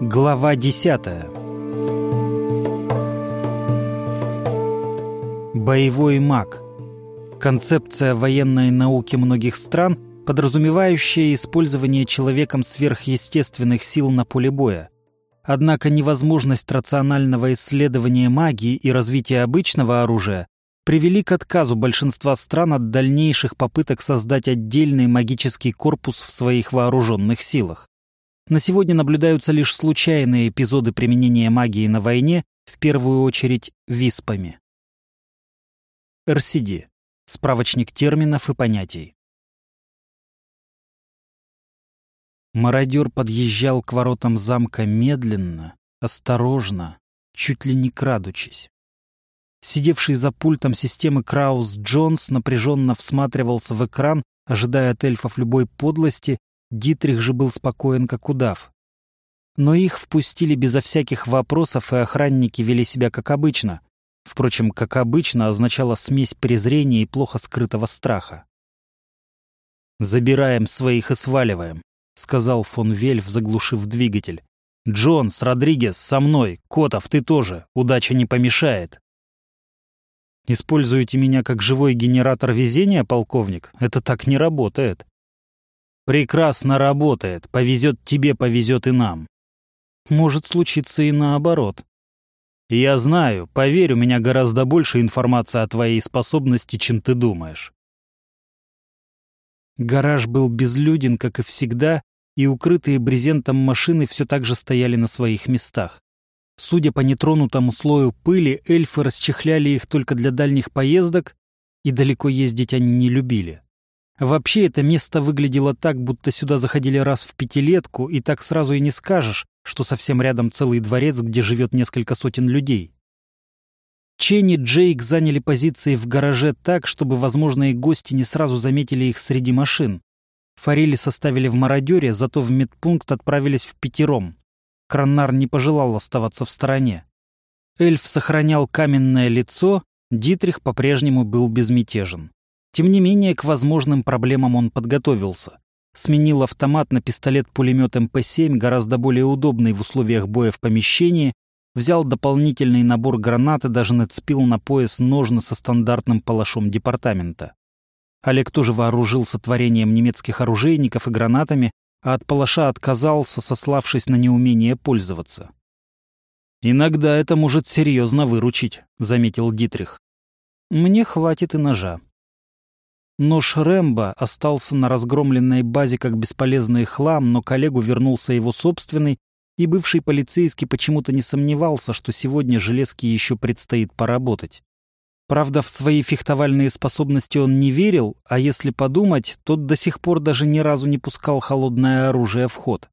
Глава десятая Боевой маг. Концепция военной науки многих стран, подразумевающая использование человеком сверхъестественных сил на поле боя. Однако невозможность рационального исследования магии и развития обычного оружия привели к отказу большинства стран от дальнейших попыток создать отдельный магический корпус в своих вооруженных силах. На сегодня наблюдаются лишь случайные эпизоды применения магии на войне, в первую очередь виспами. РСД. Справочник терминов и понятий. Мародер подъезжал к воротам замка медленно, осторожно, чуть ли не крадучись. Сидевший за пультом системы Краус Джонс напряженно всматривался в экран, ожидая от эльфов любой подлости, Дитрих же был спокоен, как удав. Но их впустили безо всяких вопросов, и охранники вели себя как обычно, Впрочем, как обычно, означала смесь презрения и плохо скрытого страха. «Забираем своих и сваливаем», — сказал фон Вельф, заглушив двигатель. «Джонс, Родригес, со мной. Котов, ты тоже. Удача не помешает». «Используете меня как живой генератор везения, полковник? Это так не работает». «Прекрасно работает. Повезет тебе, повезет и нам». «Может случиться и наоборот», я знаю, поверь, у меня гораздо больше информации о твоей способности, чем ты думаешь. Гараж был безлюден, как и всегда, и укрытые брезентом машины все так же стояли на своих местах. Судя по нетронутому слою пыли, эльфы расчехляли их только для дальних поездок, и далеко ездить они не любили. Вообще это место выглядело так, будто сюда заходили раз в пятилетку, и так сразу и не скажешь, что совсем рядом целый дворец, где живет несколько сотен людей. Ченни и Джейк заняли позиции в гараже так, чтобы возможные гости не сразу заметили их среди машин. Форели составили в мародере, зато в медпункт отправились в пятером. Краннар не пожелал оставаться в стороне. Эльф сохранял каменное лицо, Дитрих по-прежнему был безмятежен. Тем не менее, к возможным проблемам он подготовился. Сменил автомат на пистолет-пулемет МП-7, гораздо более удобный в условиях боя в помещении, взял дополнительный набор гранат и даже нацепил на пояс ножны со стандартным палашом департамента. Олег тоже вооружился творением немецких оружейников и гранатами, а от палаша отказался, сославшись на неумение пользоваться. «Иногда это может серьезно выручить», — заметил Дитрих. «Мне хватит и ножа», Нож Рэмбо остался на разгромленной базе как бесполезный хлам, но коллегу вернулся его собственный, и бывший полицейский почему-то не сомневался, что сегодня Железке еще предстоит поработать. Правда, в свои фехтовальные способности он не верил, а если подумать, тот до сих пор даже ни разу не пускал холодное оружие в ход.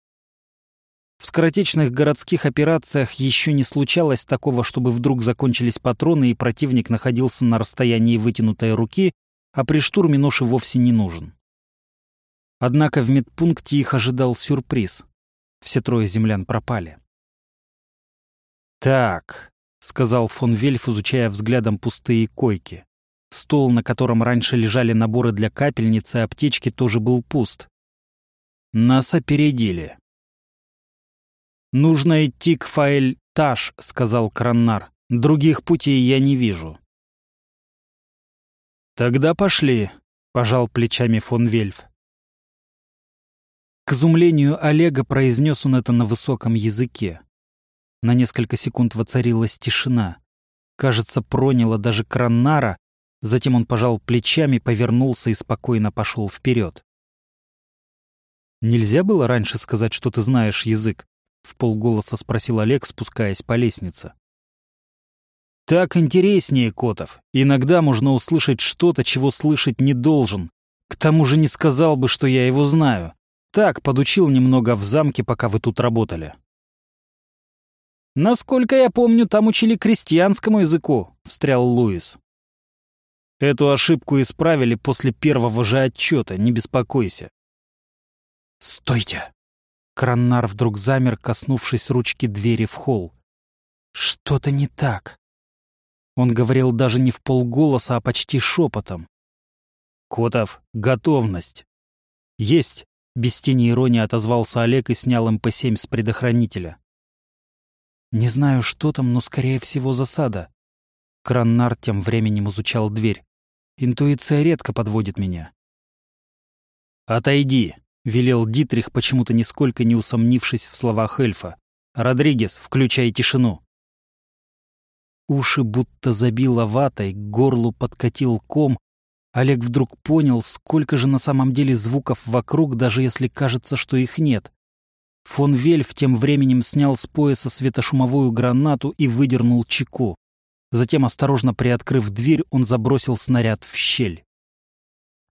В скоротечных городских операциях еще не случалось такого, чтобы вдруг закончились патроны и противник находился на расстоянии вытянутой руки, а при штурме нож и вовсе не нужен. Однако в медпункте их ожидал сюрприз. Все трое землян пропали. «Так», — сказал фон Вельф, изучая взглядом пустые койки. Стол, на котором раньше лежали наборы для капельницы и аптечки, тоже был пуст. Нас опередили. «Нужно идти к Фаэль-Таш», — сказал Краннар. «Других путей я не вижу». «Тогда пошли», — пожал плечами фон Вельф. К изумлению Олега произнес он это на высоком языке. На несколько секунд воцарилась тишина. Кажется, проняло даже Краннара, затем он пожал плечами, повернулся и спокойно пошел вперед. «Нельзя было раньше сказать, что ты знаешь язык?» — в полголоса спросил Олег, спускаясь по лестнице. Так интереснее, Котов. Иногда можно услышать что-то, чего слышать не должен. К тому же не сказал бы, что я его знаю. Так, подучил немного в замке, пока вы тут работали. «Насколько я помню, там учили крестьянскому языку», — встрял Луис. «Эту ошибку исправили после первого же отчета, не беспокойся». «Стойте!» Краннар вдруг замер, коснувшись ручки двери в холл. «Что-то не так». Он говорил даже не в полголоса, а почти шепотом. «Котов, готовность!» «Есть!» Без тени иронии отозвался Олег и снял МП-7 с предохранителя. «Не знаю, что там, но, скорее всего, засада». Краннар тем временем изучал дверь. «Интуиция редко подводит меня». «Отойди», — велел Дитрих, почему-то нисколько не усомнившись в словах эльфа. «Родригес, включай тишину». Уши будто забило ватой, к горлу подкатил ком. Олег вдруг понял, сколько же на самом деле звуков вокруг, даже если кажется, что их нет. Фон Вельф тем временем снял с пояса светошумовую гранату и выдернул чеку. Затем, осторожно приоткрыв дверь, он забросил снаряд в щель.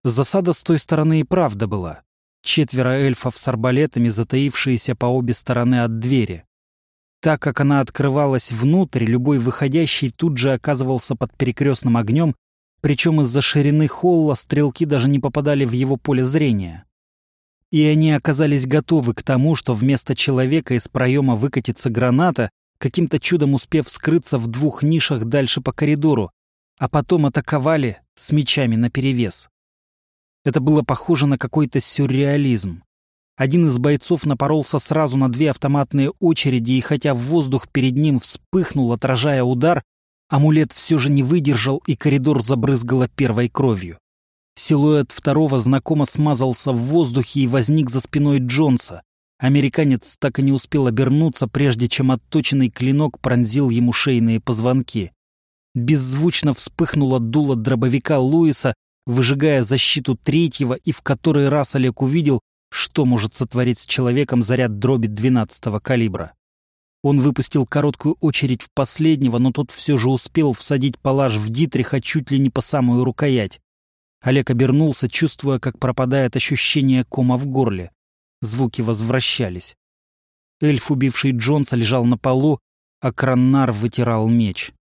Засада с той стороны и правда была. Четверо эльфов с арбалетами, затаившиеся по обе стороны от двери. Так как она открывалась внутрь, любой выходящий тут же оказывался под перекрестным огнем, причем из-за ширины холла стрелки даже не попадали в его поле зрения. И они оказались готовы к тому, что вместо человека из проема выкатится граната, каким-то чудом успев скрыться в двух нишах дальше по коридору, а потом атаковали с мечами наперевес. Это было похоже на какой-то сюрреализм. Один из бойцов напоролся сразу на две автоматные очереди, и хотя воздух перед ним вспыхнул, отражая удар, амулет все же не выдержал, и коридор забрызгало первой кровью. Силуэт второго знакомо смазался в воздухе и возник за спиной Джонса. Американец так и не успел обернуться, прежде чем отточенный клинок пронзил ему шейные позвонки. Беззвучно вспыхнуло дуло дробовика Луиса, выжигая защиту третьего, и в который раз Олег увидел, что может сотворить с человеком заряд дроби 12-го калибра. Он выпустил короткую очередь в последнего, но тот все же успел всадить палаш в Дитриха чуть ли не по самую рукоять. Олег обернулся, чувствуя, как пропадает ощущение кома в горле. Звуки возвращались. Эльф, убивший Джонса, лежал на полу, а Краннар вытирал меч.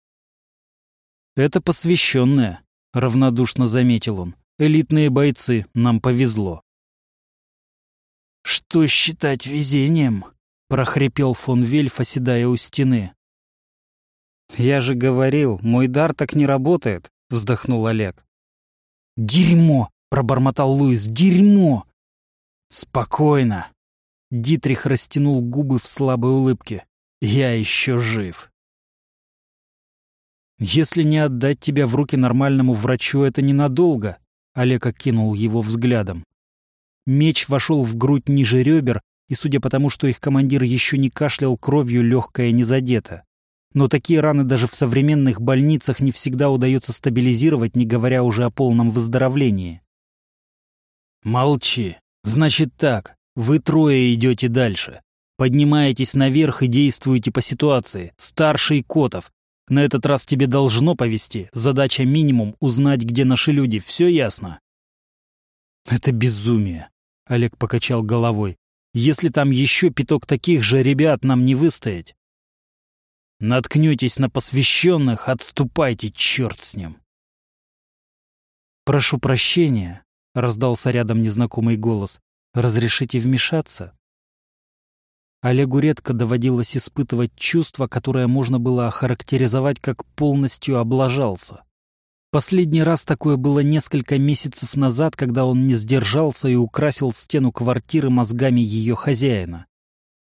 «Это посвященное», — равнодушно заметил он. «Элитные бойцы, нам повезло». «Что считать везением?» — прохрипел фон Вельф, оседая у стены. «Я же говорил, мой дар так не работает», — вздохнул Олег. «Дерьмо!» — пробормотал Луис. «Дерьмо!» «Спокойно!» Дитрих растянул губы в слабой улыбке. «Я еще жив!» «Если не отдать тебя в руки нормальному врачу, это ненадолго», — Олег окинул его взглядом. Меч вошел в грудь ниже ребер, и, судя по тому, что их командир еще не кашлял кровью, легкая не задета. Но такие раны даже в современных больницах не всегда удается стабилизировать, не говоря уже о полном выздоровлении. «Молчи. Значит так, вы трое идете дальше. Поднимаетесь наверх и действуете по ситуации. Старший Котов. На этот раз тебе должно повести. Задача минимум — узнать, где наши люди. Все ясно?» «Это безумие», — Олег покачал головой. «Если там еще пяток таких же ребят, нам не выстоять». «Наткнетесь на посвященных, отступайте, черт с ним». «Прошу прощения», — раздался рядом незнакомый голос. «Разрешите вмешаться?» Олегу редко доводилось испытывать чувство, которое можно было охарактеризовать как «полностью облажался». Последний раз такое было несколько месяцев назад, когда он не сдержался и украсил стену квартиры мозгами ее хозяина.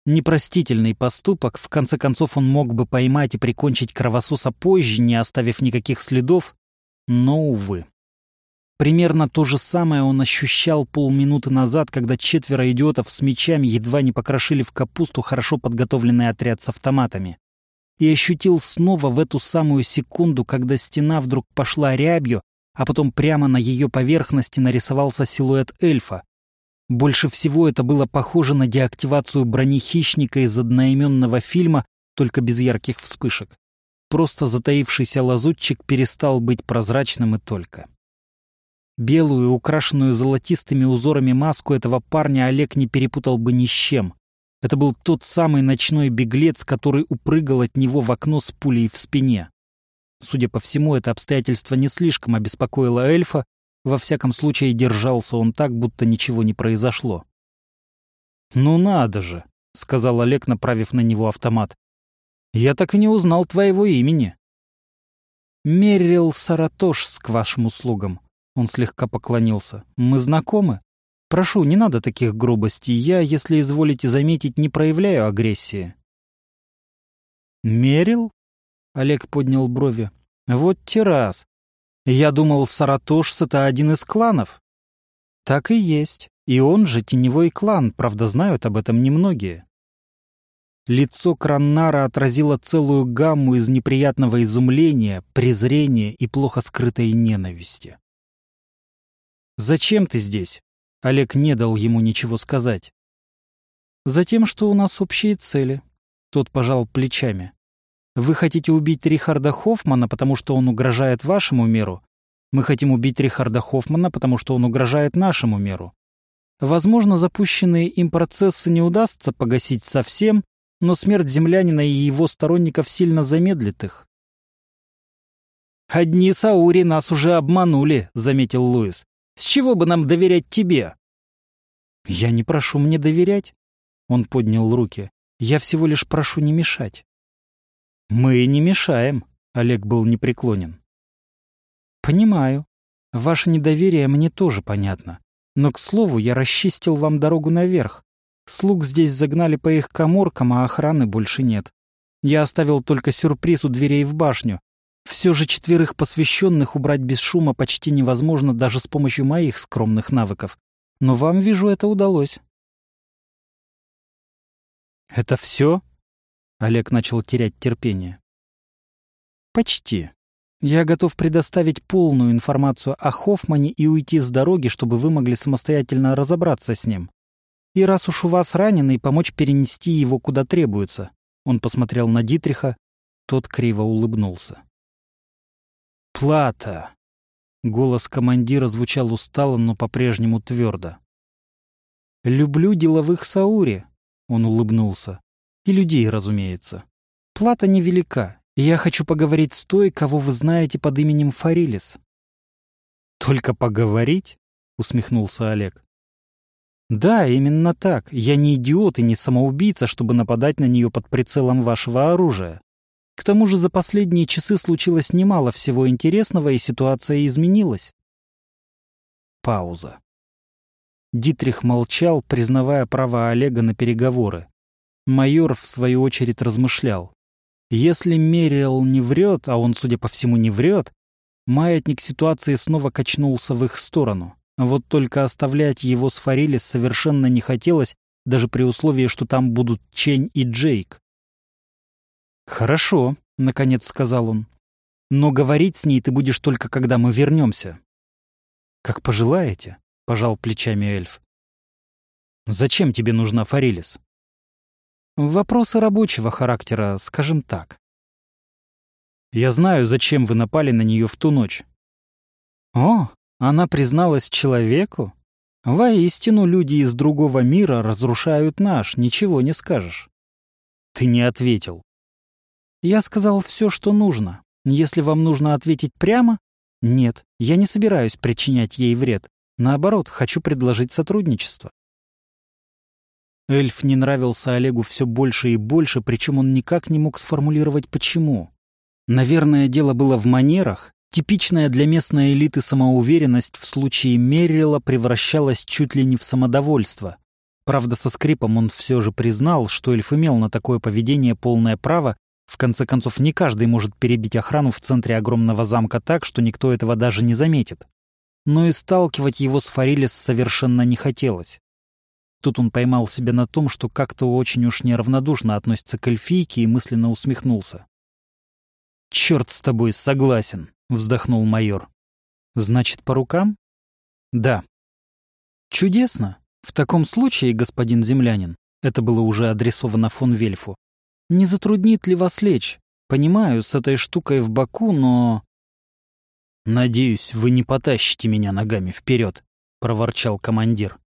Непростительный поступок, в конце концов он мог бы поймать и прикончить кровососа позже, не оставив никаких следов, но, увы. Примерно то же самое он ощущал полминуты назад, когда четверо идиотов с мечами едва не покрошили в капусту хорошо подготовленный отряд с автоматами и ощутил снова в эту самую секунду, когда стена вдруг пошла рябью, а потом прямо на ее поверхности нарисовался силуэт эльфа. Больше всего это было похоже на деактивацию брони хищника из одноименного фильма, только без ярких вспышек. Просто затаившийся лазутчик перестал быть прозрачным и только. Белую, украшенную золотистыми узорами маску этого парня Олег не перепутал бы ни с чем. Это был тот самый ночной беглец, который упрыгал от него в окно с пулей в спине. Судя по всему, это обстоятельство не слишком обеспокоило эльфа, во всяком случае держался он так, будто ничего не произошло. «Ну надо же», — сказал Олег, направив на него автомат. «Я так и не узнал твоего имени». «Меррил Саратош к вашим услугам», — он слегка поклонился. «Мы знакомы?» Прошу, не надо таких грубостей. Я, если изволите заметить, не проявляю агрессии. Мерил? Олег поднял брови. Вот террас. Я думал, Саратош — это один из кланов. Так и есть. И он же теневой клан, правда, знают об этом немногие. Лицо Краннара отразило целую гамму из неприятного изумления, презрения и плохо скрытой ненависти. «Зачем ты здесь?» Олег не дал ему ничего сказать. «Затем, что у нас общие цели», — тот пожал плечами. «Вы хотите убить Рихарда Хоффмана, потому что он угрожает вашему миру? Мы хотим убить Рихарда Хоффмана, потому что он угрожает нашему миру. Возможно, запущенные им процессы не удастся погасить совсем, но смерть землянина и его сторонников сильно замедлит их. «Одни Саури нас уже обманули», — заметил Луис. «С чего бы нам доверять тебе?» «Я не прошу мне доверять», — он поднял руки. «Я всего лишь прошу не мешать». «Мы не мешаем», — Олег был непреклонен. «Понимаю. Ваше недоверие мне тоже понятно. Но, к слову, я расчистил вам дорогу наверх. Слуг здесь загнали по их коморкам, а охраны больше нет. Я оставил только сюрприз у дверей в башню. Все же четверых посвященных убрать без шума почти невозможно даже с помощью моих скромных навыков. Но вам, вижу, это удалось. «Это все?» Олег начал терять терпение. «Почти. Я готов предоставить полную информацию о Хоффмане и уйти с дороги, чтобы вы могли самостоятельно разобраться с ним. И раз уж у вас раненый, помочь перенести его куда требуется. Он посмотрел на Дитриха, тот криво улыбнулся. «Плата!» Голос командира звучал устало, но по-прежнему твердо. «Люблю деловых Саури», — он улыбнулся. «И людей, разумеется. Плата невелика, и я хочу поговорить с той, кого вы знаете под именем Фарилис». «Только поговорить?» — усмехнулся Олег. Да, именно так. Я не идиот и не самоубийца, чтобы нападать на нее под прицелом вашего оружия. К тому же за последние часы случилось немало всего интересного, и ситуация изменилась. Пауза. Дитрих молчал, признавая право Олега на переговоры. Майор, в свою очередь, размышлял. Если Мериэл не врет, а он, судя по всему, не врет, маятник ситуации снова качнулся в их сторону. Вот только оставлять его с Форелис совершенно не хотелось, даже при условии, что там будут Чень и Джейк. «Хорошо», — наконец сказал он. «Но говорить с ней ты будешь только, когда мы вернемся». «Как пожелаете», — пожал плечами эльф. «Зачем тебе нужна Форелис?» «Вопросы рабочего характера, скажем так». «Я знаю, зачем вы напали на нее в ту ночь». «О, она призналась человеку? Воистину, люди из другого мира разрушают наш, ничего не скажешь. Ты не ответил. Я сказал все, что нужно. Если вам нужно ответить прямо, нет, я не собираюсь причинять ей вред. Наоборот, хочу предложить сотрудничество. Эльф не нравился Олегу все больше и больше, причем он никак не мог сформулировать почему. Наверное, дело было в манерах, Типичная для местной элиты самоуверенность в случае Меррила превращалась чуть ли не в самодовольство. Правда, со скрипом он все же признал, что эльф имел на такое поведение полное право, в конце концов, не каждый может перебить охрану в центре огромного замка так, что никто этого даже не заметит. Но и сталкивать его с Фарилис совершенно не хотелось. Тут он поймал себя на том, что как-то очень уж неравнодушно относится к эльфийке и мысленно усмехнулся. «Черт с тобой, согласен!» — вздохнул майор. «Значит, по рукам?» «Да». «Чудесно. В таком случае, господин землянин, это было уже адресовано фон Вельфу, не затруднит ли вас лечь? Понимаю, с этой штукой в боку, но...» «Надеюсь, вы не потащите меня ногами вперед», — проворчал командир.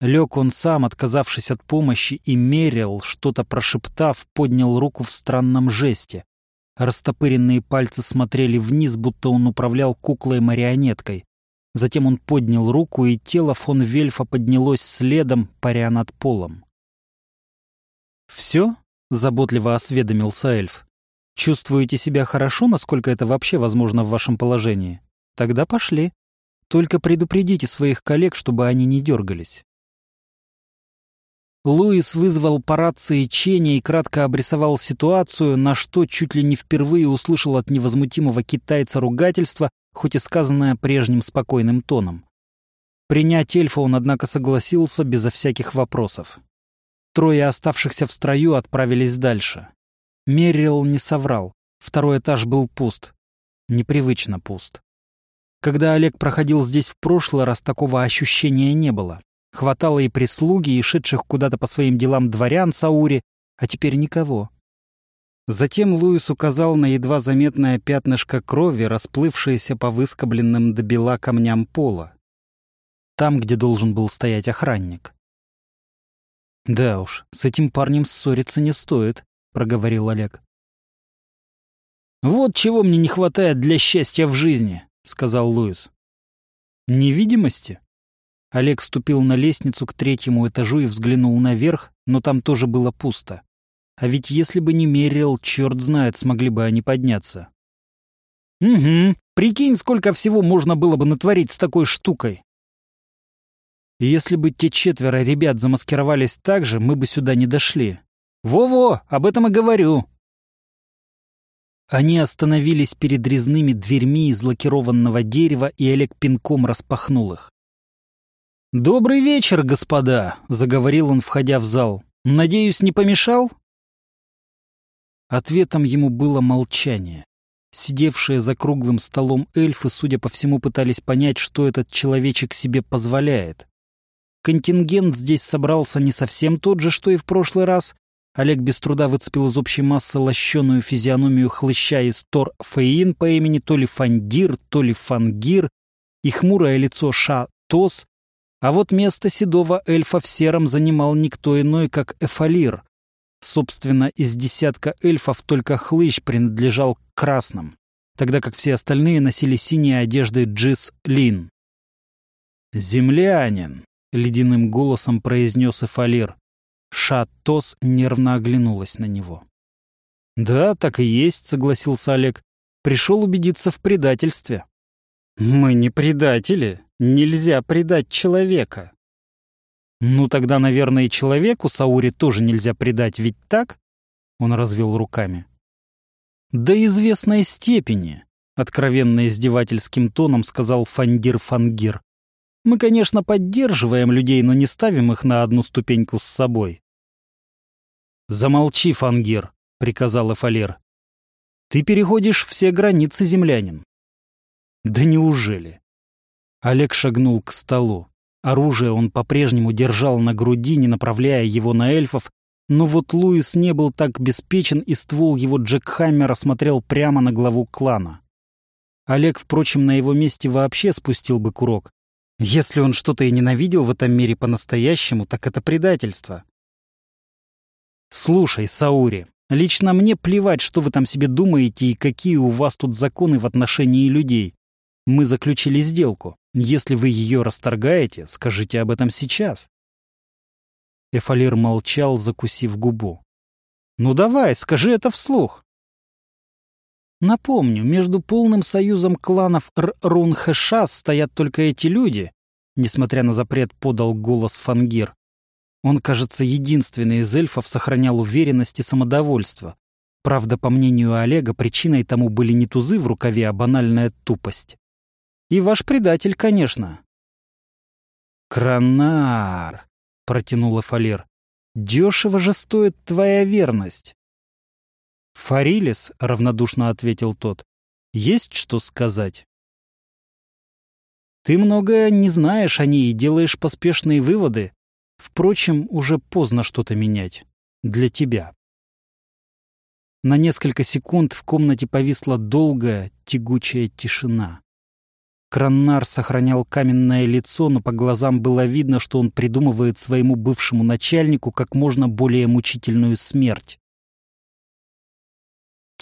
Лег он сам, отказавшись от помощи, и мерил, что-то прошептав, поднял руку в странном жесте. Растопыренные пальцы смотрели вниз, будто он управлял куклой-марионеткой. Затем он поднял руку, и тело фон Вельфа поднялось следом, паря над полом. «Все?» — заботливо осведомился эльф. «Чувствуете себя хорошо, насколько это вообще возможно в вашем положении? Тогда пошли. Только предупредите своих коллег, чтобы они не дергались. Луис вызвал по рации Ченя и кратко обрисовал ситуацию, на что чуть ли не впервые услышал от невозмутимого китайца ругательство, хоть и сказанное прежним спокойным тоном. Принять эльфа он, однако, согласился безо всяких вопросов. Трое оставшихся в строю отправились дальше. Меррилл не соврал. Второй этаж был пуст. Непривычно пуст. Когда Олег проходил здесь в прошлый раз, такого ощущения не было. Хватало и прислуги, и шедших куда-то по своим делам дворян Саури, а теперь никого. Затем Луис указал на едва заметное пятнышко крови, расплывшееся по выскобленным до бела камням пола. Там, где должен был стоять охранник. «Да уж, с этим парнем ссориться не стоит», — проговорил Олег. «Вот чего мне не хватает для счастья в жизни», — сказал Луис. «Невидимости?» Олег ступил на лестницу к третьему этажу и взглянул наверх, но там тоже было пусто. А ведь если бы не мерил, черт знает, смогли бы они подняться. «Угу, прикинь, сколько всего можно было бы натворить с такой штукой!» Если бы те четверо ребят замаскировались так же, мы бы сюда не дошли. Во-во, об этом и говорю. Они остановились перед резными дверьми из лакированного дерева, и Олег пинком распахнул их. «Добрый вечер, господа!» — заговорил он, входя в зал. «Надеюсь, не помешал?» Ответом ему было молчание. Сидевшие за круглым столом эльфы, судя по всему, пытались понять, что этот человечек себе позволяет. Контингент здесь собрался не совсем тот же, что и в прошлый раз. Олег без труда выцепил из общей массы лощеную физиономию хлыща из Тор Фейин по имени то ли Фандир, то ли Фангир, и хмурое лицо Ша Тос, а вот место седого эльфа в сером занимал никто иной, как Эфалир. Собственно, из десятка эльфов только хлыщ принадлежал к красным, тогда как все остальные носили синие одежды Джис Лин. «Землянин», — ледяным голосом произнес Эфалир. Шатос нервно оглянулась на него. «Да, так и есть», — согласился Олег. «Пришел убедиться в предательстве». «Мы не предатели. Нельзя предать человека». «Ну тогда, наверное, и человеку Саури тоже нельзя предать, ведь так?» Он развел руками. «До известной степени», — откровенно издевательским тоном сказал Фандир Фангир. Мы, конечно, поддерживаем людей, но не ставим их на одну ступеньку с собой. «Замолчи, Фангир», — приказал Эфалер. «Ты переходишь все границы, землянин». «Да неужели?» Олег шагнул к столу. Оружие он по-прежнему держал на груди, не направляя его на эльфов, но вот Луис не был так беспечен, и ствол его Джекхаммера смотрел прямо на главу клана. Олег, впрочем, на его месте вообще спустил бы курок, если он что-то и ненавидел в этом мире по-настоящему, так это предательство. Слушай, Саури, лично мне плевать, что вы там себе думаете и какие у вас тут законы в отношении людей. Мы заключили сделку. Если вы ее расторгаете, скажите об этом сейчас. Эфалир молчал, закусив губу. «Ну давай, скажи это вслух». Напомню, между полным союзом кланов Рунхэша стоят только эти люди, несмотря на запрет подал голос Фангир. Он, кажется, единственный из эльфов сохранял уверенность и самодовольство. Правда, по мнению Олега, причиной тому были не тузы в рукаве, а банальная тупость. И ваш предатель, конечно. «Кранар!» — протянула Фалер. «Дешево же стоит твоя верность. «Фарилис», — равнодушно ответил тот, — «есть что сказать?» «Ты многое не знаешь о ней и делаешь поспешные выводы. Впрочем, уже поздно что-то менять. Для тебя». На несколько секунд в комнате повисла долгая, тягучая тишина. Краннар сохранял каменное лицо, но по глазам было видно, что он придумывает своему бывшему начальнику как можно более мучительную смерть.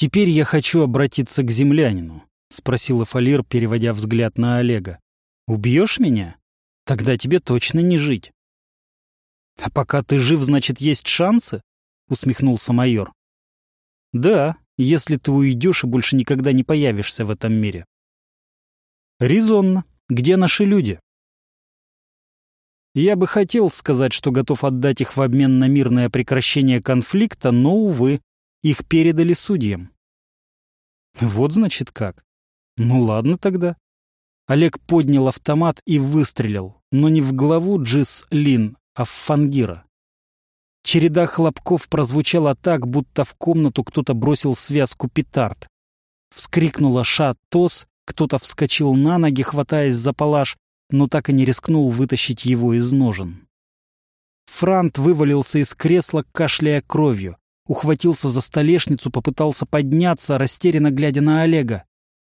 «Теперь я хочу обратиться к землянину», — спросил Фалир, переводя взгляд на Олега. «Убьешь меня? Тогда тебе точно не жить». «А пока ты жив, значит, есть шансы?» — усмехнулся майор. «Да, если ты уйдешь и больше никогда не появишься в этом мире». «Резонно», Где наши люди?» Я бы хотел сказать, что готов отдать их в обмен на мирное прекращение конфликта, но, увы, их передали судьям. Вот значит как. Ну ладно тогда. Олег поднял автомат и выстрелил, но не в главу Джис Лин, а в Фангира. Череда хлопков прозвучала так, будто в комнату кто-то бросил связку петард. Вскрикнула Ша-Тос, кто-то вскочил на ноги, хватаясь за палаш, но так и не рискнул вытащить его из ножен. Франт вывалился из кресла, кашляя кровью. Ухватился за столешницу, попытался подняться, растерянно глядя на Олега.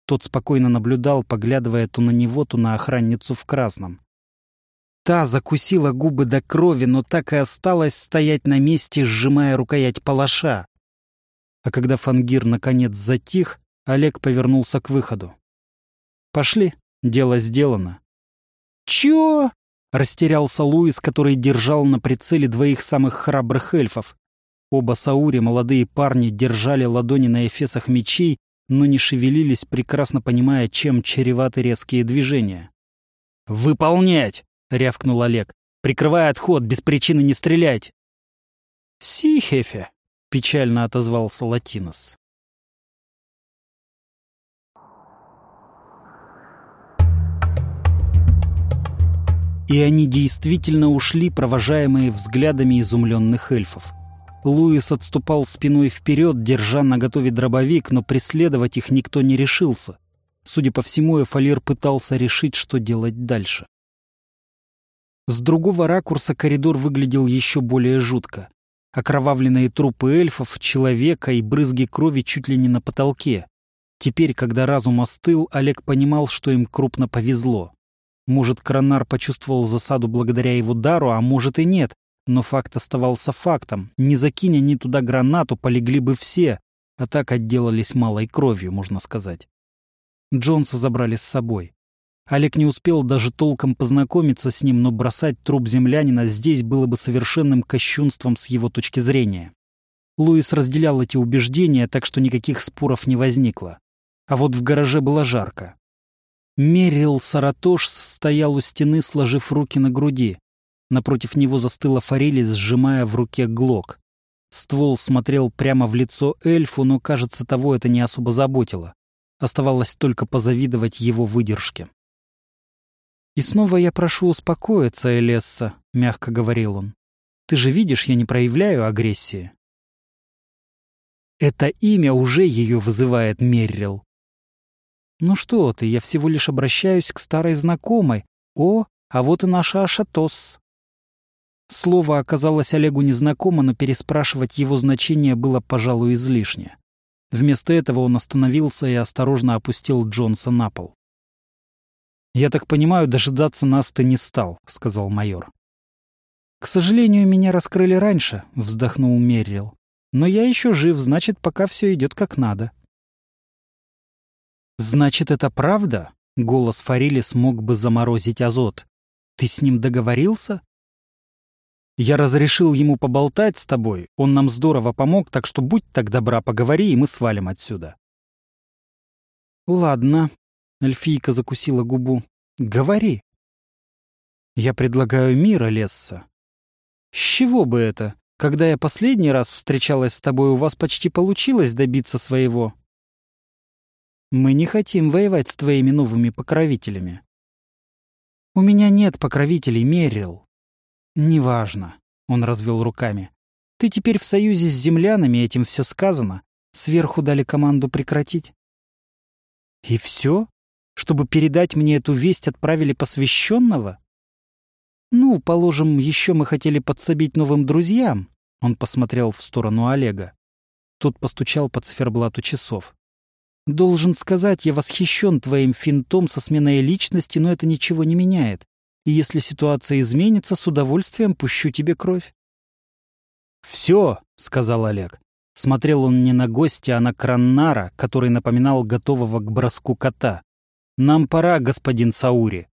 Тот спокойно наблюдал, поглядывая то на него, то на охранницу в красном. Та закусила губы до крови, но так и осталась стоять на месте, сжимая рукоять палаша. А когда Фангир наконец затих, Олег повернулся к выходу. «Пошли, дело сделано». «Чё?» — растерялся Луис, который держал на прицеле двоих самых храбрых эльфов. Оба Саури, молодые парни, держали ладони на эфесах мечей, но не шевелились, прекрасно понимая, чем чреваты резкие движения. «Выполнять!» — рявкнул Олег. «Прикрывай отход, без причины не стрелять!» «Си, Хефе!» — печально отозвался Латинос. И они действительно ушли, провожаемые взглядами изумленных эльфов. Луис отступал спиной вперед, держа на готове дробовик, но преследовать их никто не решился. Судя по всему, Эфалир пытался решить, что делать дальше. С другого ракурса коридор выглядел еще более жутко. Окровавленные трупы эльфов, человека и брызги крови чуть ли не на потолке. Теперь, когда разум остыл, Олег понимал, что им крупно повезло. Может, Кранар почувствовал засаду благодаря его дару, а может и нет. Но факт оставался фактом. Не закинь они туда гранату, полегли бы все. А так отделались малой кровью, можно сказать. Джонса забрали с собой. Олег не успел даже толком познакомиться с ним, но бросать труп землянина здесь было бы совершенным кощунством с его точки зрения. Луис разделял эти убеждения, так что никаких споров не возникло. А вот в гараже было жарко. Мерил Саратош стоял у стены, сложив руки на груди. Напротив него застыла Форелис, сжимая в руке глок. Ствол смотрел прямо в лицо эльфу, но, кажется, того это не особо заботило. Оставалось только позавидовать его выдержке. «И снова я прошу успокоиться, Элесса», — мягко говорил он. «Ты же видишь, я не проявляю агрессии». Это имя уже ее вызывает Меррил. «Ну что ты, я всего лишь обращаюсь к старой знакомой. О, а вот и наша Ашатос». Слово оказалось Олегу незнакомо, но переспрашивать его значение было, пожалуй, излишне. Вместо этого он остановился и осторожно опустил Джонса на пол. «Я так понимаю, дожидаться нас ты не стал», — сказал майор. «К сожалению, меня раскрыли раньше», — вздохнул Меррил. «Но я еще жив, значит, пока все идет как надо». «Значит, это правда?» — голос Фарили смог бы заморозить азот. «Ты с ним договорился?» «Я разрешил ему поболтать с тобой, он нам здорово помог, так что будь так добра, поговори, и мы свалим отсюда». «Ладно», Эльфийка закусила губу. «Говори». «Я предлагаю мира, Лесса». «С чего бы это? Когда я последний раз встречалась с тобой, у вас почти получилось добиться своего». «Мы не хотим воевать с твоими новыми покровителями». «У меня нет покровителей, Мерил». «Неважно», — он развел руками. «Ты теперь в союзе с землянами, этим все сказано. Сверху дали команду прекратить». «И все?» Чтобы передать мне эту весть, отправили посвященного? Ну, положим, еще мы хотели подсобить новым друзьям. Он посмотрел в сторону Олега. Тот постучал по циферблату часов. Должен сказать, я восхищен твоим финтом со сменой личности, но это ничего не меняет. И если ситуация изменится, с удовольствием пущу тебе кровь. «Все», — сказал Олег. Смотрел он не на гостя, а на Краннара, который напоминал готового к броску кота. Нам пора, господин Саури.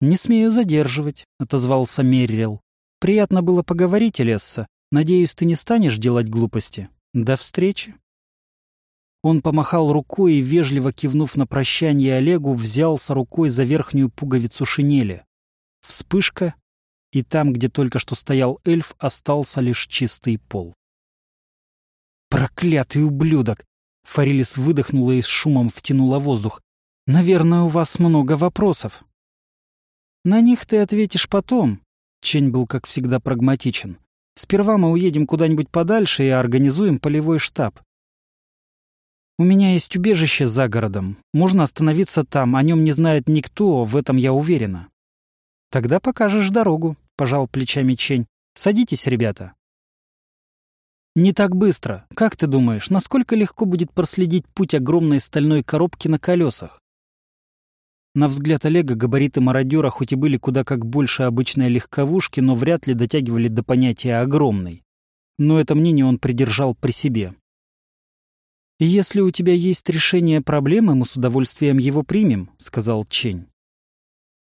Не смею задерживать, отозвался Меррил. Приятно было поговорить, Лесса. Надеюсь, ты не станешь делать глупости. До встречи. Он помахал рукой и, вежливо кивнув на прощание Олегу, взялся рукой за верхнюю пуговицу шинели. Вспышка, и там, где только что стоял эльф, остался лишь чистый пол. «Проклятый ублюдок!» Фарилис выдохнула и с шумом втянула воздух. «Наверное, у вас много вопросов». «На них ты ответишь потом», — Чень был, как всегда, прагматичен. «Сперва мы уедем куда-нибудь подальше и организуем полевой штаб. У меня есть убежище за городом. Можно остановиться там, о нем не знает никто, в этом я уверена. Тогда покажешь дорогу, пожал плечами Чень. Садитесь, ребята. Не так быстро. Как ты думаешь, насколько легко будет проследить путь огромной стальной коробки на колесах? На взгляд Олега габариты мародера хоть и были куда как больше обычной легковушки, но вряд ли дотягивали до понятия «огромный». Но это мнение он придержал при себе. «И если у тебя есть решение проблемы, мы с удовольствием его примем», — сказал Чень.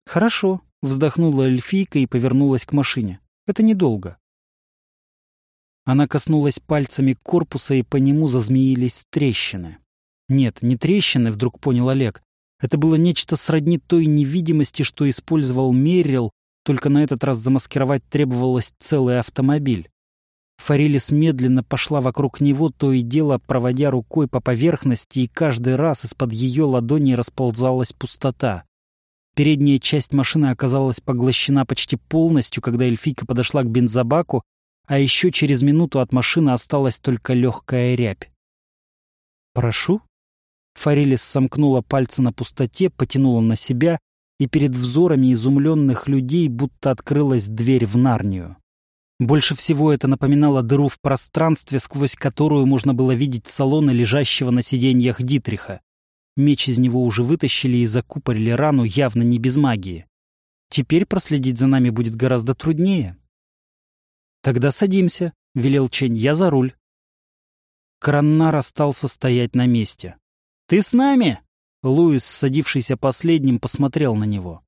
«Хорошо», — вздохнула эльфийка и повернулась к машине. «Это недолго». Она коснулась пальцами корпуса, и по нему зазмеились трещины. Нет, не трещины, вдруг понял Олег. Это было нечто сродни той невидимости, что использовал Меррил, только на этот раз замаскировать требовалось целый автомобиль. Форелис медленно пошла вокруг него, то и дело проводя рукой по поверхности, и каждый раз из-под ее ладони расползалась пустота. Передняя часть машины оказалась поглощена почти полностью, когда эльфийка подошла к бензобаку, а еще через минуту от машины осталась только легкая рябь. «Прошу?» Форелис сомкнула пальцы на пустоте, потянула на себя, и перед взорами изумленных людей будто открылась дверь в Нарнию. Больше всего это напоминало дыру в пространстве, сквозь которую можно было видеть салоны лежащего на сиденьях Дитриха. Меч из него уже вытащили и закупорили рану явно не без магии. Теперь проследить за нами будет гораздо труднее. «Тогда садимся», — велел Чень, — «я за руль». Краннар остался стоять на месте. «Ты с нами?» Луис, садившийся последним, посмотрел на него.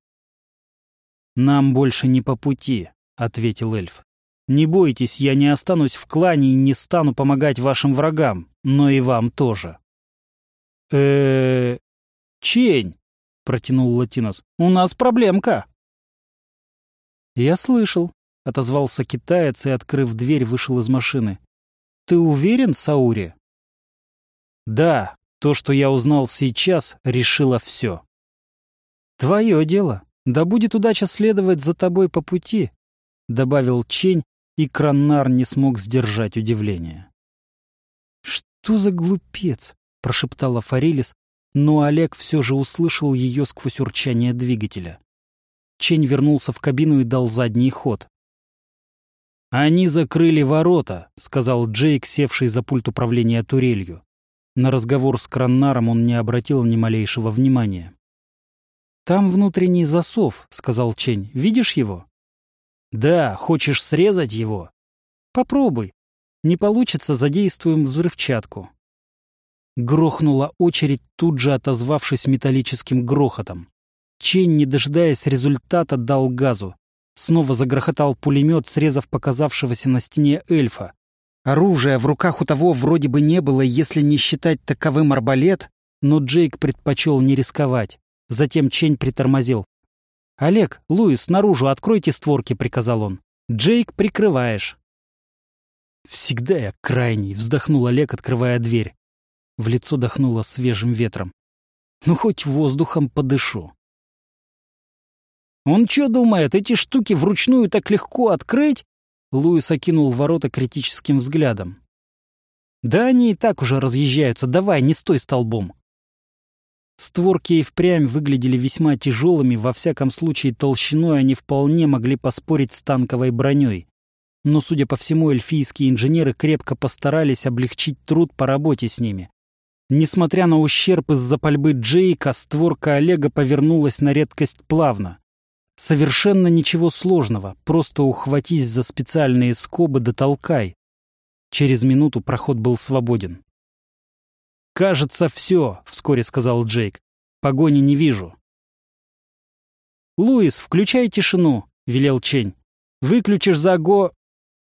«Нам больше не по пути», — ответил эльф. Не бойтесь, я не останусь в клане и не стану помогать вашим врагам, но и вам тоже. э Чень, протянул Латинос. У нас проблемка. Я слышал, отозвался китаец и, открыв дверь, вышел из машины. Ты уверен, Саури? Да, то, что я узнал сейчас, решило все. Твое дело. Да будет удача следовать за тобой по пути, добавил Чень и Краннар не смог сдержать удивления. «Что за глупец?» — прошептала Форелис, но Олег все же услышал ее сквозь урчание двигателя. Чень вернулся в кабину и дал задний ход. «Они закрыли ворота», — сказал Джейк, севший за пульт управления турелью. На разговор с Краннаром он не обратил ни малейшего внимания. «Там внутренний засов», — сказал Чень. «Видишь его?» Да, хочешь срезать его? Попробуй. Не получится, задействуем взрывчатку. Грохнула очередь, тут же отозвавшись металлическим грохотом. Чень, не дожидаясь результата, дал газу. Снова загрохотал пулемет, срезав показавшегося на стене эльфа. Оружия в руках у того вроде бы не было, если не считать таковым арбалет, но Джейк предпочел не рисковать. Затем Чень притормозил. «Олег, Луис, наружу откройте створки», — приказал он. «Джейк, прикрываешь». «Всегда я крайний», — вздохнул Олег, открывая дверь. В лицо дохнуло свежим ветром. «Ну, хоть воздухом подышу». «Он что думает, эти штуки вручную так легко открыть?» Луис окинул ворота критическим взглядом. «Да они и так уже разъезжаются. Давай, не стой столбом». Створки и впрямь выглядели весьма тяжелыми, во всяком случае толщиной они вполне могли поспорить с танковой броней. Но, судя по всему, эльфийские инженеры крепко постарались облегчить труд по работе с ними. Несмотря на ущерб из-за пальбы Джейка, створка Олега повернулась на редкость плавно. Совершенно ничего сложного, просто ухватись за специальные скобы да толкай. Через минуту проход был свободен. «Кажется, все», — вскоре сказал Джейк. «Погони не вижу». «Луис, включай тишину», — велел Чень. «Выключишь за го...»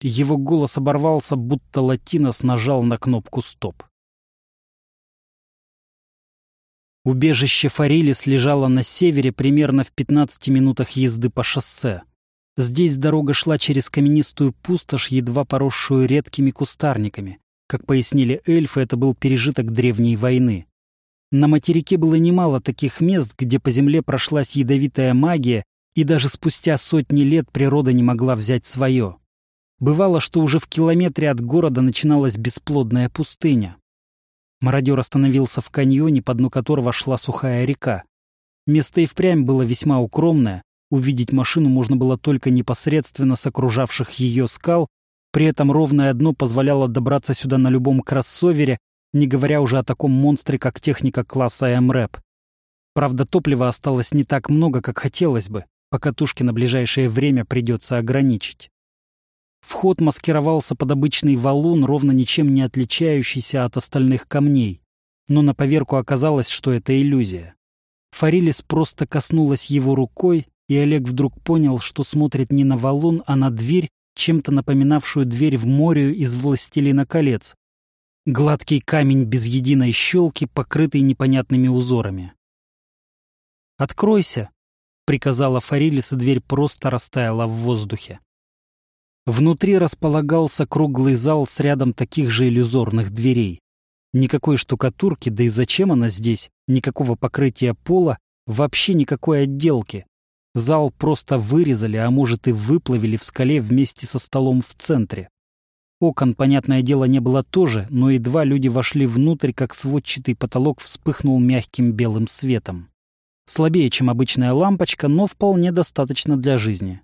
Его голос оборвался, будто Латинос нажал на кнопку «Стоп». Убежище Форилис лежало на севере примерно в 15 минутах езды по шоссе. Здесь дорога шла через каменистую пустошь, едва поросшую редкими кустарниками. Как пояснили эльфы, это был пережиток древней войны. На материке было немало таких мест, где по земле прошлась ядовитая магия, и даже спустя сотни лет природа не могла взять свое. Бывало, что уже в километре от города начиналась бесплодная пустыня. Мародер остановился в каньоне, по дну которого шла сухая река. Место и впрямь было весьма укромное, увидеть машину можно было только непосредственно с окружавших ее скал, при этом ровное дно позволяло добраться сюда на любом кроссовере, не говоря уже о таком монстре, как техника класса МРЭП. Правда, топлива осталось не так много, как хотелось бы, по катушке на ближайшее время придется ограничить. Вход маскировался под обычный валун, ровно ничем не отличающийся от остальных камней. Но на поверку оказалось, что это иллюзия. Фарилис просто коснулась его рукой, и Олег вдруг понял, что смотрит не на валун, а на дверь, чем-то напоминавшую дверь в море из «Властелина колец». Гладкий камень без единой щелки, покрытый непонятными узорами. «Откройся!» — приказала Фарилис, и дверь просто растаяла в воздухе. Внутри располагался круглый зал с рядом таких же иллюзорных дверей. Никакой штукатурки, да и зачем она здесь? Никакого покрытия пола, вообще никакой отделки. Зал просто вырезали, а может и выплавили в скале вместе со столом в центре. Окон, понятное дело, не было тоже, но едва люди вошли внутрь, как сводчатый потолок вспыхнул мягким белым светом. Слабее, чем обычная лампочка, но вполне достаточно для жизни.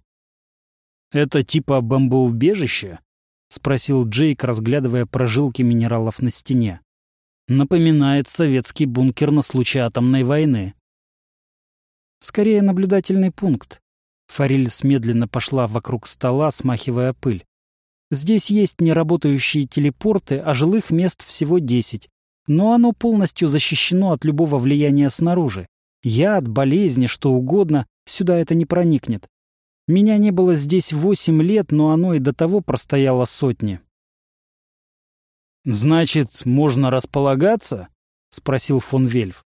«Это типа бомбоубежище?» — спросил Джейк, разглядывая прожилки минералов на стене. «Напоминает советский бункер на случай атомной войны». «Скорее наблюдательный пункт». Форильс медленно пошла вокруг стола, смахивая пыль. Здесь есть неработающие телепорты, а жилых мест всего 10. Но оно полностью защищено от любого влияния снаружи. Яд, болезни, что угодно, сюда это не проникнет. Меня не было здесь восемь лет, но оно и до того простояло сотни. «Значит, можно располагаться?» — спросил фон Вельф.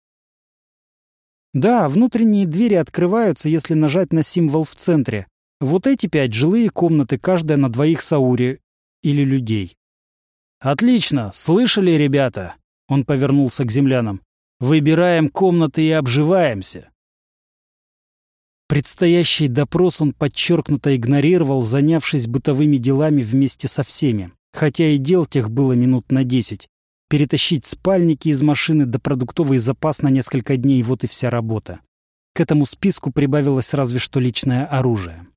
«Да, внутренние двери открываются, если нажать на символ в центре. Вот эти пять жилые комнаты, каждая на двоих саури или людей. «Отлично! Слышали, ребята?» Он повернулся к землянам. «Выбираем комнаты и обживаемся!» Предстоящий допрос он подчеркнуто игнорировал, занявшись бытовыми делами вместе со всеми. Хотя и дел тех было минут на десять. Перетащить спальники из машины до продуктовый запас на несколько дней — вот и вся работа. К этому списку прибавилось разве что личное оружие.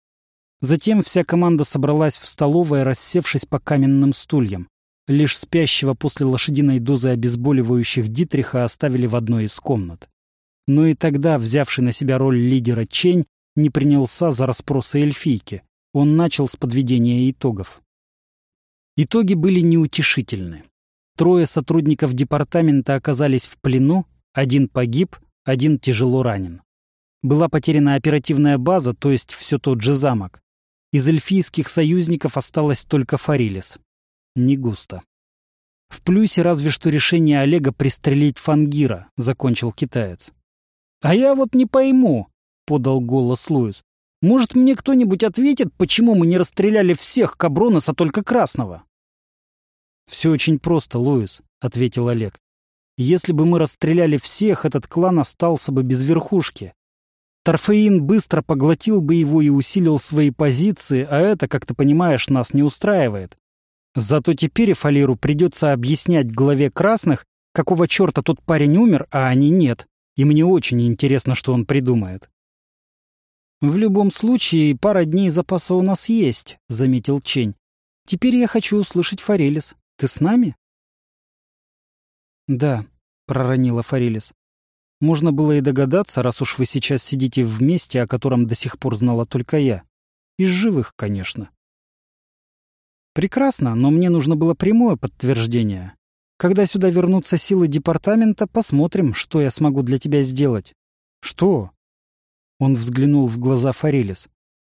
Затем вся команда собралась в столовой, рассевшись по каменным стульям. Лишь спящего после лошадиной дозы обезболивающих Дитриха оставили в одной из комнат. Но и тогда, взявший на себя роль лидера Чень, не принялся за расспросы эльфийки. Он начал с подведения итогов. Итоги были неутешительны. Трое сотрудников департамента оказались в плену, один погиб, один тяжело ранен. Была потеряна оперативная база, то есть все тот же замок. Из эльфийских союзников осталось только Фарилис. Не густо. В плюсе разве что решение Олега пристрелить Фангира, закончил китаец. «А я вот не пойму», — подал голос Луис. «Может, мне кто-нибудь ответит, почему мы не расстреляли всех Каброноса, только Красного?» «Все очень просто, Луис», — ответил Олег. «Если бы мы расстреляли всех, этот клан остался бы без верхушки. Торфеин быстро поглотил бы его и усилил свои позиции, а это, как ты понимаешь, нас не устраивает. Зато теперь Фалиру придется объяснять главе красных, какого черта тот парень умер, а они нет. И мне очень интересно, что он придумает. «В любом случае, пара дней запаса у нас есть», — заметил Чень. «Теперь я хочу услышать Форелис. Ты с нами?» «Да», — проронила Форелис. Можно было и догадаться, раз уж вы сейчас сидите в месте, о котором до сих пор знала только я. Из живых, конечно. Прекрасно, но мне нужно было прямое подтверждение. Когда сюда вернутся силы департамента, посмотрим, что я смогу для тебя сделать. Что? Он взглянул в глаза Форелис.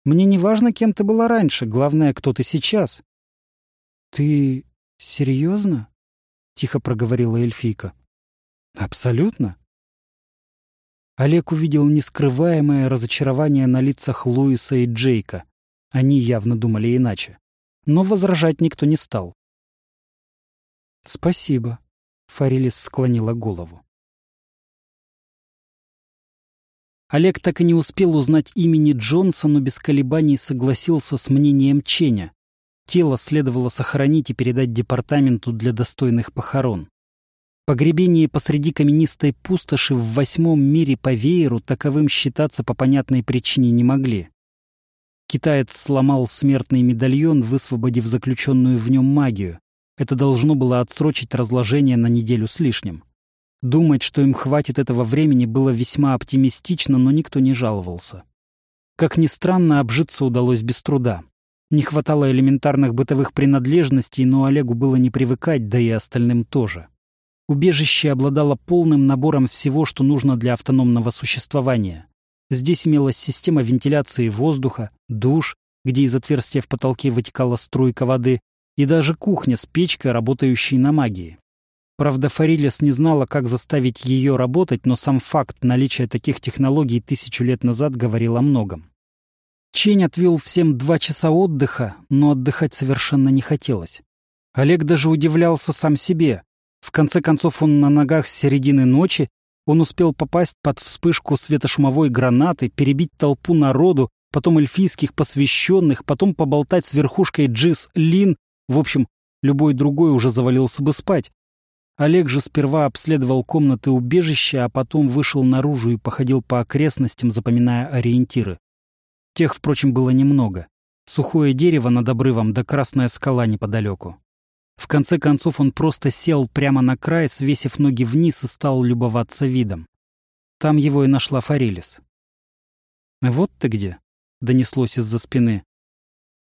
Мне не важно, кем ты была раньше, главное, кто ты сейчас. Ты серьезно? Тихо проговорила эльфийка. Абсолютно. Олег увидел нескрываемое разочарование на лицах Луиса и Джейка. Они явно думали иначе. Но возражать никто не стал. «Спасибо», — Фарилис склонила голову. Олег так и не успел узнать имени Джонса, но без колебаний согласился с мнением Ченя. Тело следовало сохранить и передать департаменту для достойных похорон. Погребение посреди каменистой пустоши в восьмом мире по вееру таковым считаться по понятной причине не могли. Китаец сломал смертный медальон, высвободив заключенную в нем магию. Это должно было отсрочить разложение на неделю с лишним. Думать, что им хватит этого времени, было весьма оптимистично, но никто не жаловался. Как ни странно, обжиться удалось без труда. Не хватало элементарных бытовых принадлежностей, но Олегу было не привыкать, да и остальным тоже. Убежище обладало полным набором всего, что нужно для автономного существования. Здесь имелась система вентиляции воздуха, душ, где из отверстия в потолке вытекала струйка воды, и даже кухня с печкой, работающей на магии. Правда, Фарилес не знала, как заставить ее работать, но сам факт наличия таких технологий тысячу лет назад говорил о многом. Чень отвел всем два часа отдыха, но отдыхать совершенно не хотелось. Олег даже удивлялся сам себе. В конце концов, он на ногах с середины ночи, он успел попасть под вспышку светошумовой гранаты, перебить толпу народу, потом эльфийских посвященных, потом поболтать с верхушкой Джис Лин. В общем, любой другой уже завалился бы спать. Олег же сперва обследовал комнаты убежища, а потом вышел наружу и походил по окрестностям, запоминая ориентиры. Тех, впрочем, было немного. Сухое дерево над обрывом да красная скала неподалеку. В конце концов он просто сел прямо на край, свесив ноги вниз и стал любоваться видом. Там его и нашла Форелис. «Вот ты где!» — донеслось из-за спины.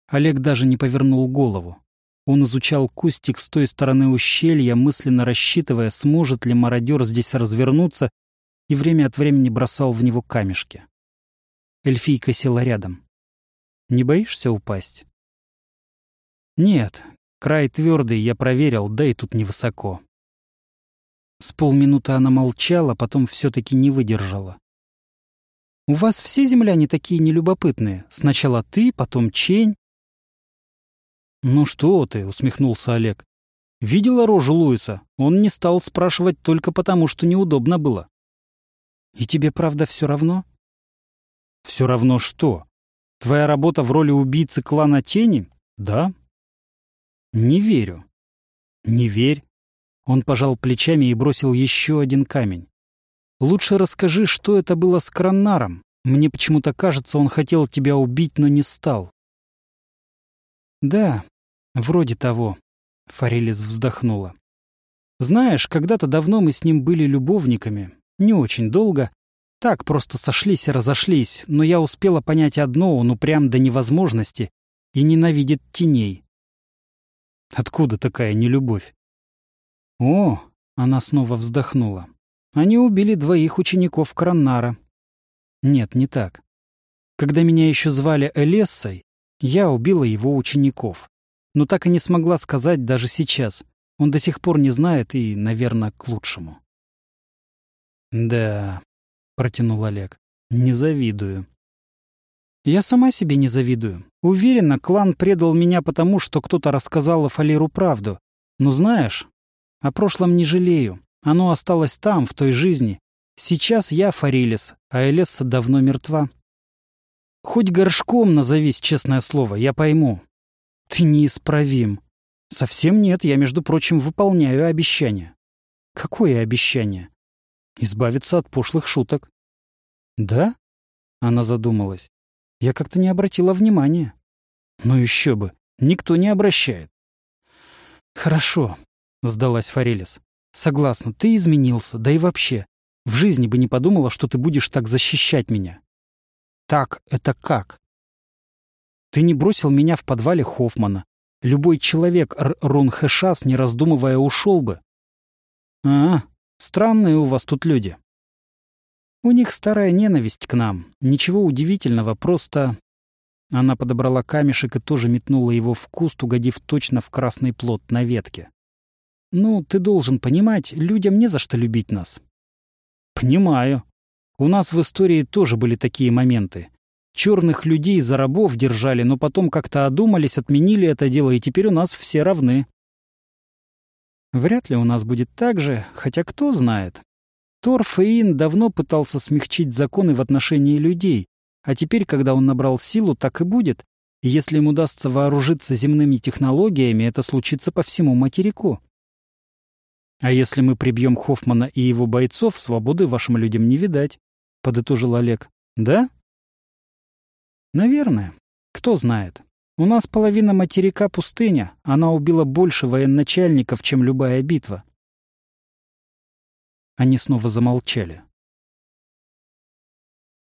Олег даже не повернул голову. Он изучал кустик с той стороны ущелья, мысленно рассчитывая, сможет ли мародер здесь развернуться, и время от времени бросал в него камешки. Эльфийка села рядом. «Не боишься упасть?» «Нет, Край твердый, я проверил, да и тут невысоко. С полминуты она молчала, потом все-таки не выдержала. «У вас все земляне такие нелюбопытные. Сначала ты, потом Чень». «Ну что ты», — усмехнулся Олег. «Видела рожу Луиса? Он не стал спрашивать только потому, что неудобно было». «И тебе, правда, все равно?» «Все равно что? Твоя работа в роли убийцы клана Тени? Да, не верю. Не верь. Он пожал плечами и бросил еще один камень. Лучше расскажи, что это было с Краннаром. Мне почему-то кажется, он хотел тебя убить, но не стал. Да, вроде того. Форелис вздохнула. Знаешь, когда-то давно мы с ним были любовниками. Не очень долго. Так просто сошлись и разошлись, но я успела понять одно, он упрям до невозможности и ненавидит теней. Откуда такая нелюбовь? О, она снова вздохнула. Они убили двоих учеников Краннара. Нет, не так. Когда меня еще звали Элессой, я убила его учеников. Но так и не смогла сказать даже сейчас. Он до сих пор не знает и, наверное, к лучшему. «Да», — протянул Олег, — «не завидую». Я сама себе не завидую. Уверена, клан предал меня потому, что кто-то рассказал Фалеру правду. Но знаешь, о прошлом не жалею. Оно осталось там, в той жизни. Сейчас я Фарилис, а Элесса давно мертва. Хоть горшком назовись, честное слово, я пойму. Ты неисправим. Совсем нет, я, между прочим, выполняю обещание. Какое обещание? Избавиться от пошлых шуток. Да? Она задумалась. Я как-то не обратила внимания. Ну еще бы, никто не обращает. Хорошо, сдалась Форелис. Согласна, ты изменился, да и вообще. В жизни бы не подумала, что ты будешь так защищать меня. Так это как? Ты не бросил меня в подвале Хоффмана. Любой человек Рон Хэшас, не раздумывая, ушел бы. А, странные у вас тут люди. У них старая ненависть к нам. Ничего удивительного, просто... Она подобрала камешек и тоже метнула его в куст, угодив точно в красный плод на ветке. «Ну, ты должен понимать, людям не за что любить нас». «Понимаю». У нас в истории тоже были такие моменты. Черных людей за рабов держали, но потом как-то одумались, отменили это дело, и теперь у нас все равны. Вряд ли у нас будет так же, хотя кто знает. Тор Фейн давно пытался смягчить законы в отношении людей, а теперь, когда он набрал силу, так и будет. И если им удастся вооружиться земными технологиями, это случится по всему материку. А если мы прибьем Хоффмана и его бойцов, свободы вашим людям не видать, — подытожил Олег. Да? Наверное. Кто знает. У нас половина материка пустыня. Она убила больше военачальников, чем любая битва. Они снова замолчали.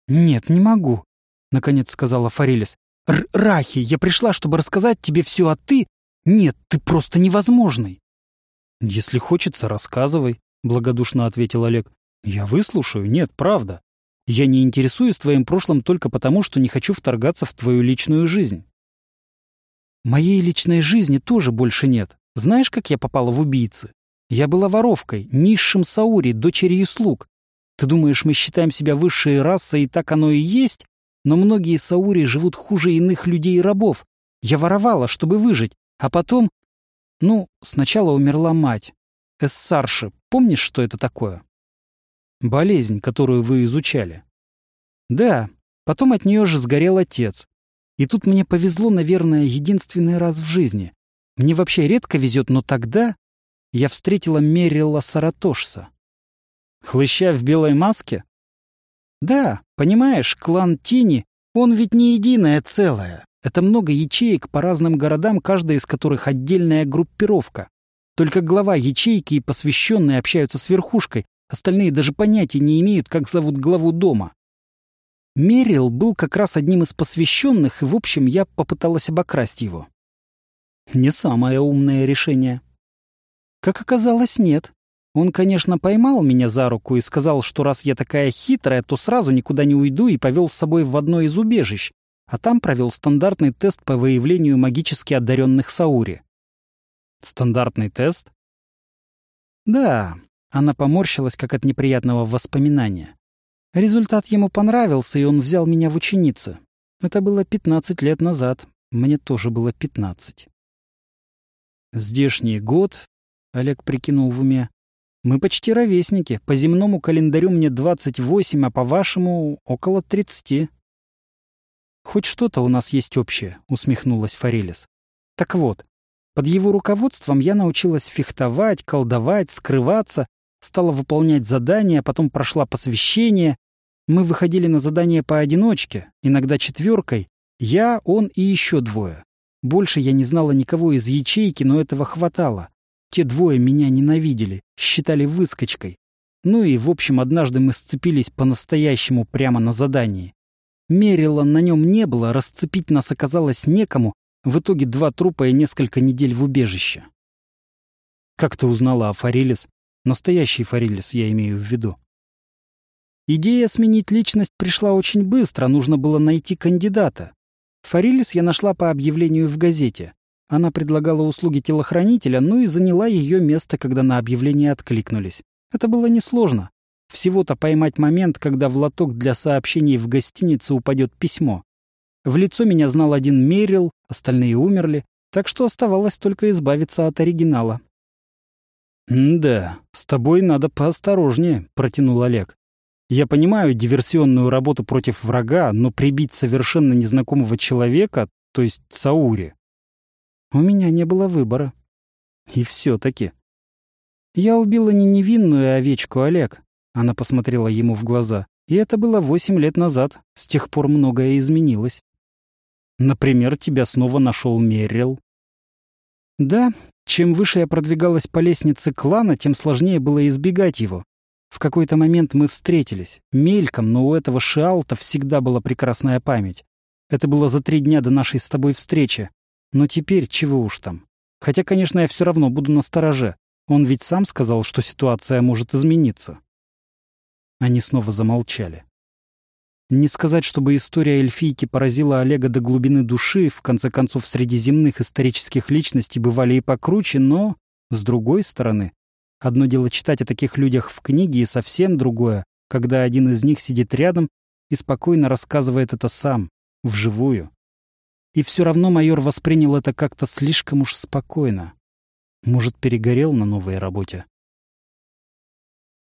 «Нет, не могу», — наконец сказала Форелис. «Рахи, я пришла, чтобы рассказать тебе все, а ты... Нет, ты просто невозможный». «Если хочется, рассказывай», — благодушно ответил Олег. «Я выслушаю. Нет, правда. Я не интересуюсь твоим прошлым только потому, что не хочу вторгаться в твою личную жизнь. Моей личной жизни тоже больше нет. Знаешь, как я попала в убийцы? Я была воровкой, низшим Саури, дочерью слуг. Ты думаешь, мы считаем себя высшей расой, и так оно и есть? Но многие Саури живут хуже иных людей и рабов. Я воровала, чтобы выжить, а потом... Ну, сначала умерла мать. Эссарши, помнишь, что это такое? Болезнь, которую вы изучали. Да, потом от нее же сгорел отец. И тут мне повезло, наверное, единственный раз в жизни. Мне вообще редко везет, но тогда я встретила Меррила Саратошса. Хлыща в белой маске? Да, понимаешь, клан Тини, он ведь не единое целое. Это много ячеек по разным городам, каждая из которых отдельная группировка. Только глава ячейки и посвященные общаются с верхушкой, Остальные даже понятия не имеют, как зовут главу дома. Мерил был как раз одним из посвященных, и, в общем, я попыталась обокрасть его. Не самое умное решение. Как оказалось, нет. Он, конечно, поймал меня за руку и сказал, что раз я такая хитрая, то сразу никуда не уйду и повел с собой в одно из убежищ, а там провел стандартный тест по выявлению магически одаренных Саури. Стандартный тест? Да, она поморщилась, как от неприятного воспоминания. Результат ему понравился, и он взял меня в ученицы. Это было пятнадцать лет назад. Мне тоже было пятнадцать. Здешний год, Олег прикинул в уме, мы почти ровесники. По земному календарю мне двадцать восемь, а по вашему — около тридцати. Хоть что-то у нас есть общее, усмехнулась Форелис. Так вот, под его руководством я научилась фехтовать, колдовать, скрываться стала выполнять задания, потом прошла посвящение. Мы выходили на задания поодиночке, иногда четверкой. Я, он и еще двое. Больше я не знала никого из ячейки, но этого хватало. Те двое меня ненавидели, считали выскочкой. Ну и, в общем, однажды мы сцепились по-настоящему прямо на задании. Мерила на нем не было, расцепить нас оказалось некому, в итоге два трупа и несколько недель в убежище. «Как ты узнала о Форелис?» Настоящий Форелис я имею в виду. Идея сменить личность пришла очень быстро, нужно было найти кандидата. Форелис я нашла по объявлению в газете. Она предлагала услуги телохранителя, ну и заняла ее место, когда на объявление откликнулись. Это было несложно. Всего-то поймать момент, когда в лоток для сообщений в гостинице упадет письмо. В лицо меня знал один Мерил, остальные умерли, так что оставалось только избавиться от оригинала. «Да, с тобой надо поосторожнее», — протянул Олег. «Я понимаю диверсионную работу против врага, но прибить совершенно незнакомого человека, то есть Саури...» «У меня не было выбора». «И все-таки...» «Я убила не невинную овечку, Олег», — она посмотрела ему в глаза. «И это было восемь лет назад. С тех пор многое изменилось». «Например, тебя снова нашел Меррил». «Да, чем выше я продвигалась по лестнице клана, тем сложнее было избегать его. В какой-то момент мы встретились. Мельком, но у этого Шиалта всегда была прекрасная память. Это было за три дня до нашей с тобой встречи. Но теперь чего уж там. Хотя, конечно, я все равно буду на стороже. Он ведь сам сказал, что ситуация может измениться. Они снова замолчали. Не сказать, чтобы история эльфийки поразила Олега до глубины души, в конце концов, среди земных исторических личностей бывали и покруче, но, с другой стороны, одно дело читать о таких людях в книге, и совсем другое когда один из них сидит рядом и спокойно рассказывает это сам, вживую. И все равно майор воспринял это как-то слишком уж спокойно. Может, перегорел на новой работе.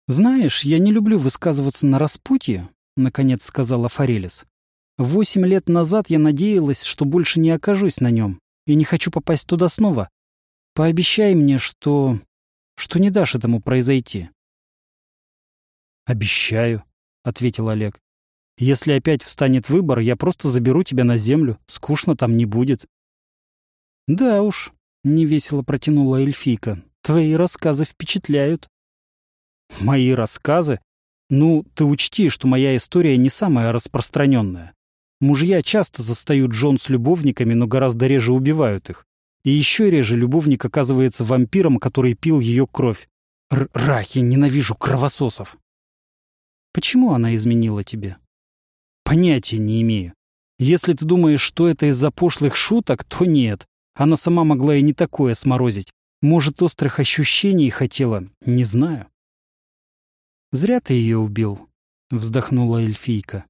«Знаешь, я не люблю высказываться на распутье», — наконец сказала Форелис. «Восемь лет назад я надеялась, что больше не окажусь на нем, и не хочу попасть туда снова. Пообещай мне, что... что не дашь этому произойти». «Обещаю», — ответил Олег. «Если опять встанет выбор, я просто заберу тебя на землю. Скучно там не будет». «Да уж», — невесело протянула эльфийка. «Твои рассказы впечатляют». «Мои рассказы? Ну, ты учти, что моя история не самая распространенная. Мужья часто застают жен с любовниками, но гораздо реже убивают их. И еще реже любовник оказывается вампиром, который пил ее кровь. Р Рахи, ненавижу кровососов. Почему она изменила тебе? Понятия не имею. Если ты думаешь, что это из-за пошлых шуток, то нет. Она сама могла и не такое сморозить. Может, острых ощущений хотела, не знаю. «Зря ты ее убил», — вздохнула эльфийка.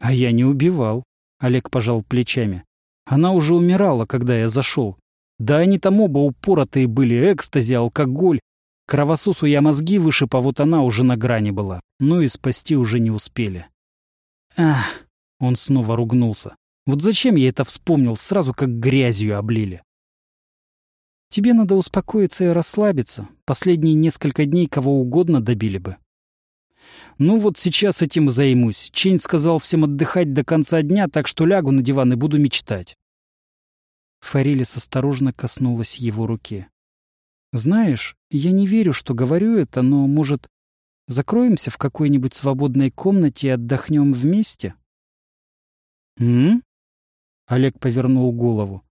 «А я не убивал», — Олег пожал плечами. «Она уже умирала, когда я зашел. Да они там оба упоротые были, экстази, алкоголь, Кровососу я мозги вышиб, а вот она уже на грани была. Ну и спасти уже не успели. Ах, он снова ругнулся. Вот зачем я это вспомнил, сразу как грязью облили. Тебе надо успокоиться и расслабиться. Последние несколько дней кого угодно добили бы. Ну вот сейчас этим и займусь. Чейн сказал всем отдыхать до конца дня, так что лягу на диван и буду мечтать. Фарилис осторожно коснулась его руки. Знаешь, я не верю, что говорю это, но, может, закроемся в какой-нибудь свободной комнате и отдохнем вместе? М? Олег повернул голову.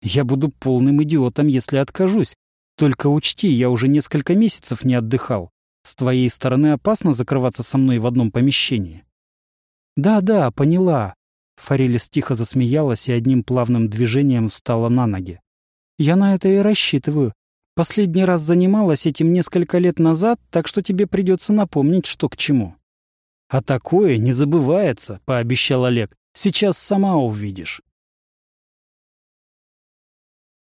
Я буду полным идиотом, если откажусь. Только учти, я уже несколько месяцев не отдыхал. С твоей стороны опасно закрываться со мной в одном помещении. Да-да, поняла. Форелис тихо засмеялась и одним плавным движением встала на ноги. Я на это и рассчитываю. Последний раз занималась этим несколько лет назад, так что тебе придется напомнить, что к чему». «А такое не забывается», — пообещал Олег. «Сейчас сама увидишь».